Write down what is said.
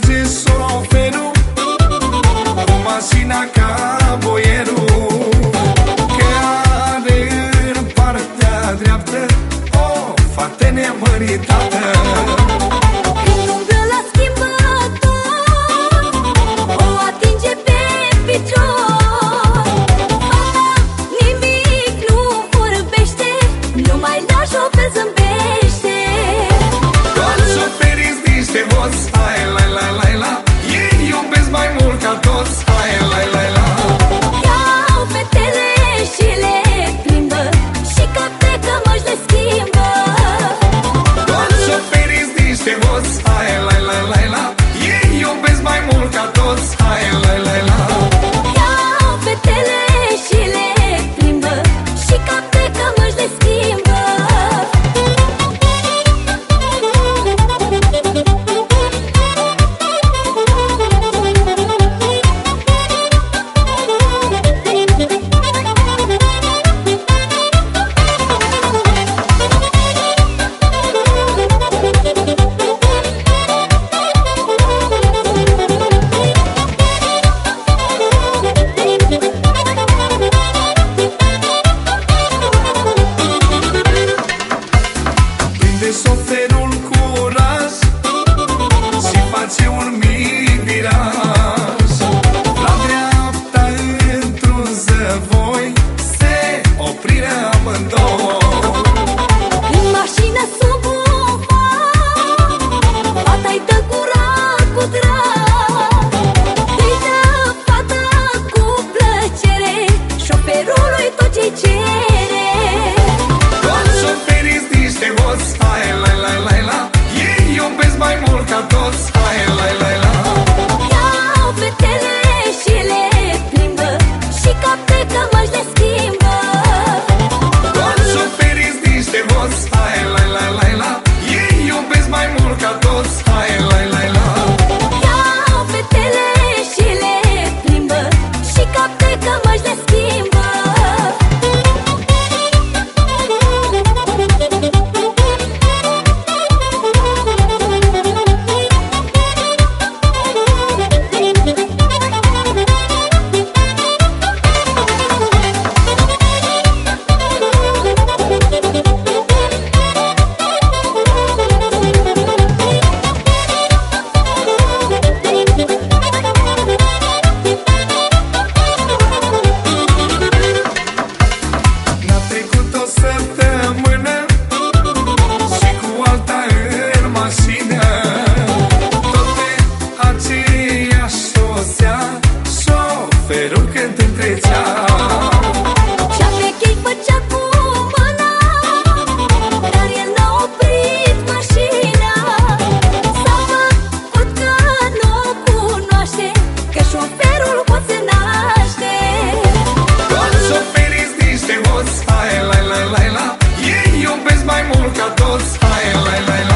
vezes sofrendo Uma sina caboeiro Care în partea dreaptă O fată nemăritată. Mai lași-o pe zâmbește frumuseos Ai, la, la, la, la. Ei iubesc mai mult ca toți. nunca mais desse polka dots. Ay, lay, lay.